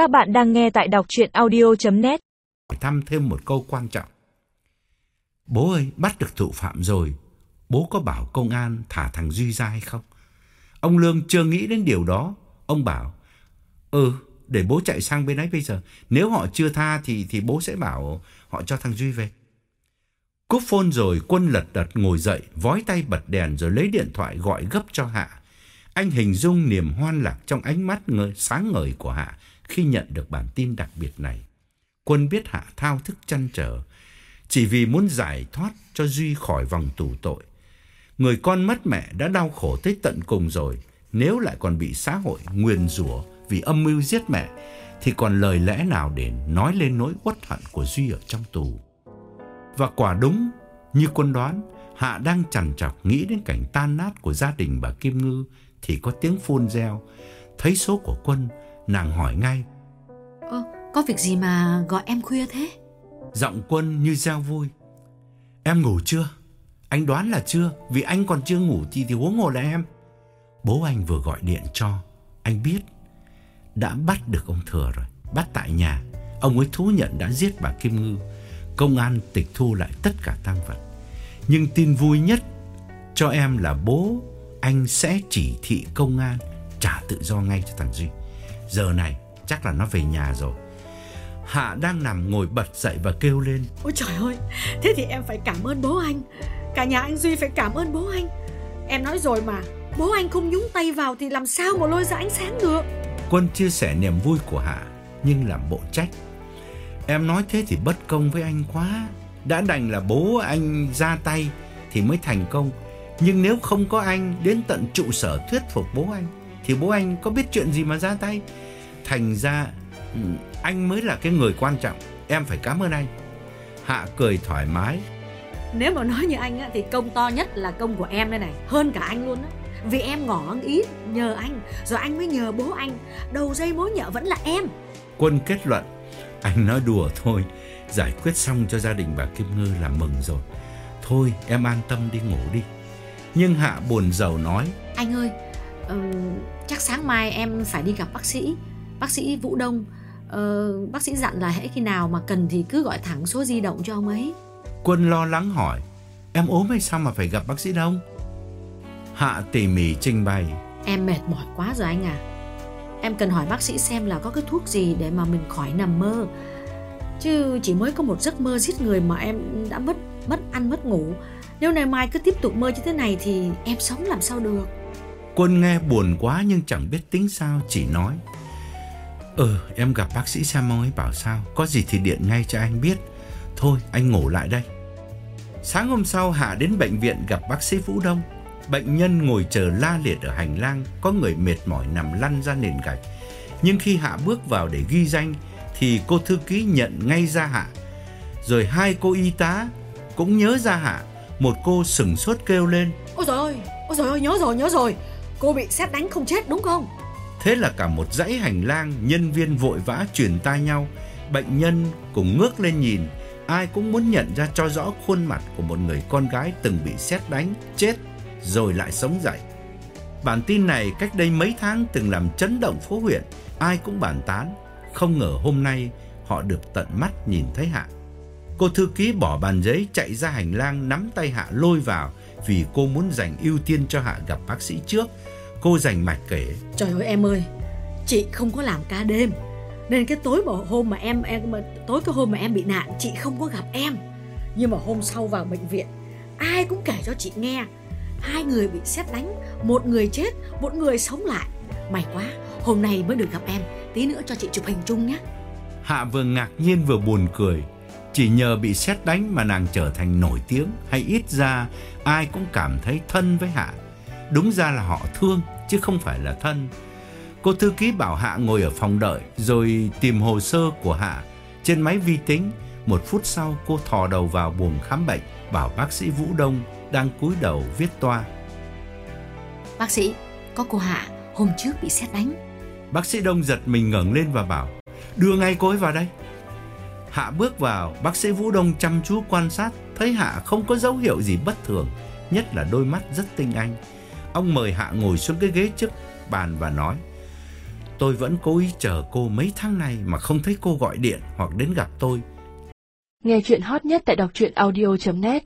Các bạn đang nghe tại đọc chuyện audio.net thăm thêm một câu quan trọng. Bố ơi, bắt được thủ phạm rồi. Bố có bảo công an thả thằng Duy ra hay không? Ông Lương chưa nghĩ đến điều đó. Ông bảo, ừ, để bố chạy sang bên ấy bây giờ. Nếu họ chưa tha thì thì bố sẽ bảo họ cho thằng Duy về. Cúp phone rồi, quân lật đật ngồi dậy, vói tay bật đèn rồi lấy điện thoại gọi gấp cho Hạ. Anh hình dung niềm hoan lạc trong ánh mắt ngời, sáng ngời của Hạ khi nhận được bản tin đặc biệt này. Quân biết Hạ thao thức chăn trở, chỉ vì muốn giải thoát cho Duy khỏi vòng tù tội. Người con mất mẹ đã đau khổ tới tận cùng rồi, nếu lại còn bị xã hội nguyền rủa vì âm mưu giết mẹ, thì còn lời lẽ nào để nói lên nỗi uất hận của Duy ở trong tù. Và quả đúng như quân đoán, Hạ đang chằn chọc nghĩ đến cảnh tan nát của gia đình bà Kim Ngư thì có tiếng phun reo. Thấy số của quân, nàng hỏi ngay. Ơ, có việc gì mà gọi em khuya thế? Giọng quân như reo vui. Em ngủ chưa? Anh đoán là chưa, vì anh còn chưa ngủ thì thì huống hồ là em. Bố anh vừa gọi điện cho, anh biết đã bắt được ông Thừa rồi, bắt tại nhà. Ông ấy thú nhận đã giết bà Kim Ngư. Công an tịch thu lại tất cả tang vật. Nhưng tin vui nhất cho em là bố anh sẽ chỉ thị công an trả tự do ngay cho thằng Duy. Giờ này chắc là nó về nhà rồi. Hạ đang nằm ngồi bật dậy và kêu lên. Ôi trời ơi, thế thì em phải cảm ơn bố anh. Cả nhà anh Duy phải cảm ơn bố anh. Em nói rồi mà, bố anh không nhúng tay vào thì làm sao mà lôi ra ánh sáng được. Quân chia sẻ niềm vui của Hạ nhưng làm bộ trách. Em nói thế thì bất công với anh quá. Đã đành là bố anh ra tay thì mới thành công. Nhưng nếu không có anh đến tận trụ sở thuyết phục bố anh thì bố anh có biết chuyện gì mà ra tay. Thành ra ừ, anh mới là cái người quan trọng. Em phải cảm ơn anh. Hạ cười thoải mái. Nếu mà nói như anh á, thì công to nhất là công của em đây này, hơn cả anh luôn á. Vì em ngỏ ý nhờ anh, rồi anh mới nhờ bố anh. Đầu dây mối nhợ vẫn là em. Quân kết luận, anh nói đùa thôi, giải quyết xong cho gia đình bà Kim Ngư là mừng rồi. Thôi em an tâm đi ngủ đi. Nhưng Hạ buồn rầu nói, Anh ơi, ừm, chắc sáng mai em phải đi gặp bác sĩ. Bác sĩ Vũ Đông. Ờ, bác sĩ dặn là hễ khi nào mà cần thì cứ gọi thẳng số di động cho ông ấy. Quân lo lắng hỏi, em ốm hay sao mà phải gặp bác sĩ Đông? Hạ tỉ mỉ trình bày, Em mệt mỏi quá rồi anh à. Em cần hỏi bác sĩ xem là có cái thuốc gì để mà mình khỏi nằm mơ. Chứ chỉ mới có một giấc mơ giết người mà em đã mất mất ăn mất ngủ. Nếu ngày mai cứ tiếp tục mơ như thế này thì em sống làm sao được. Quân nghe buồn quá nhưng chẳng biết tính sao, chỉ nói. Ừ em gặp bác sĩ xem ông ấy bảo sao? Có gì thì điện ngay cho anh biết. Thôi, anh ngủ lại đây. Sáng hôm sau, Hạ đến bệnh viện gặp bác sĩ Vũ Đông. Bệnh nhân ngồi chờ la liệt ở hành lang, Có người mệt mỏi nằm lăn ra nền gạch. Nhưng khi Hạ bước vào để ghi danh, Thì cô thư ký nhận ngay ra Hạ. Rồi hai cô y tá cũng nhớ ra Hạ. Một cô sừng sốt kêu lên Ôi trời ơi, ôi trời ơi, nhớ rồi, nhớ rồi. Cô bị xét đánh không chết đúng không? Thế là cả một dãy hành lang nhân viên vội vã truyền tai nhau, bệnh nhân cùng ngước lên nhìn, ai cũng muốn nhận ra cho rõ khuôn mặt của một người con gái từng bị sét đánh, chết rồi lại sống dậy. Bản tin này cách đây mấy tháng từng làm chấn động phố huyện, ai cũng bàn tán, không ngờ hôm nay họ được tận mắt nhìn thấy Hạ. Cô thư ký bỏ bàn giấy chạy ra hành lang nắm tay Hạ lôi vào vì cô muốn dành ưu tiên cho Hạ gặp bác sĩ trước. Cô dành mạch kể Trời ơi em ơi, chị không có làm ca đêm. Nên cái tối mà hôm mà em em mà tối cái hôm mà em bị nạn chị không có gặp em. Nhưng mà hôm sau vào bệnh viện, ai cũng kể cho chị nghe, hai người bị xét đánh, một người chết, một người sống lại. May quá, hôm nay mới được gặp em, tí nữa cho chị chụp hình chung nhé. Hạ vừa ngạc nhiên vừa buồn cười. Chỉ nhờ bị xét đánh mà nàng trở thành nổi tiếng hay ít ra ai cũng cảm thấy thân với Hạ. Đúng ra là họ thương chứ không phải là thân. Cô thư ký bảo Hạ ngồi ở phòng đợi rồi tìm hồ sơ của Hạ trên máy vi tính. Một phút sau cô thò đầu vào buồng khám bệnh bảo bác sĩ Vũ Đông đang cúi đầu viết toa. Bác sĩ, có cô Hạ hôm trước bị xét đánh. Bác sĩ Đông giật mình ngẩng lên và bảo Đưa ngay cô ấy vào đây Hạ bước vào, Bác sĩ Vũ Đông chăm chú quan sát, Thấy Hạ không có dấu hiệu gì bất thường, Nhất là đôi mắt rất tinh anh Ông mời Hạ ngồi xuống cái ghế trước bàn và nói, Tôi vẫn cố ý chờ cô mấy tháng nay mà không thấy cô gọi điện hoặc đến gặp tôi. Nghe chuyện hot nhất tại đọc truyện audio.net